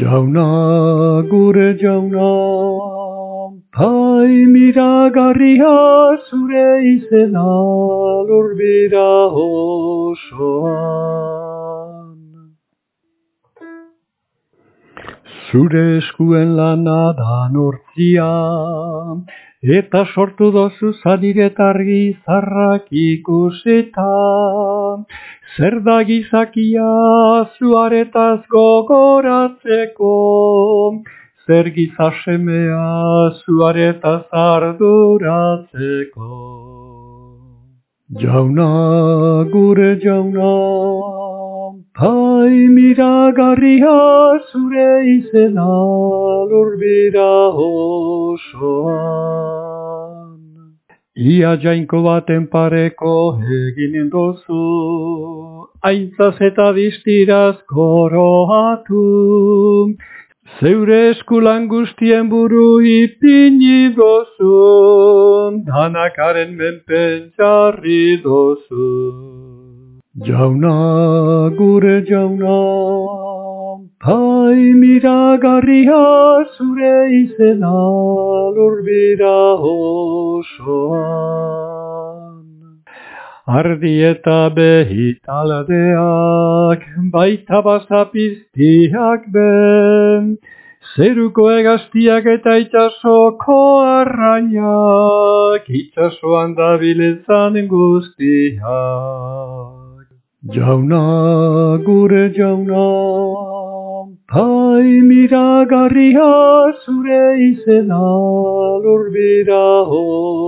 যাও না গুরে যাও না। ভাই মীরা গারিহা সুরে ইসে না লোর বিরা Zure eskuen lana da nortzia, eta sortu dozu zadiretargi zarrak ikusita. Zer da gizakia zuaretaz gogoratzeko, zer gizasemea zuaretaz arduratzeko. Jauna, gure jauna, pai miragarria zure izena lurbira osoan. Ia jainko baten pareko egin dozu, aintzaz eta distiraz koroatu. Zeure eskulan guztien buru ipini dozu, danakaren menpen jarri dozu. Jauna, gure jauna, pai miragarria zure izena lurbira osoan. Ardi eta behit aldeak, baita bazapiztiak ben, zeruko egaztiak eta itxasoko arrainak, itxasoan dabilezan guztiak. Jauna, gure jauna, pai miragarria zure izena lurbira osoan.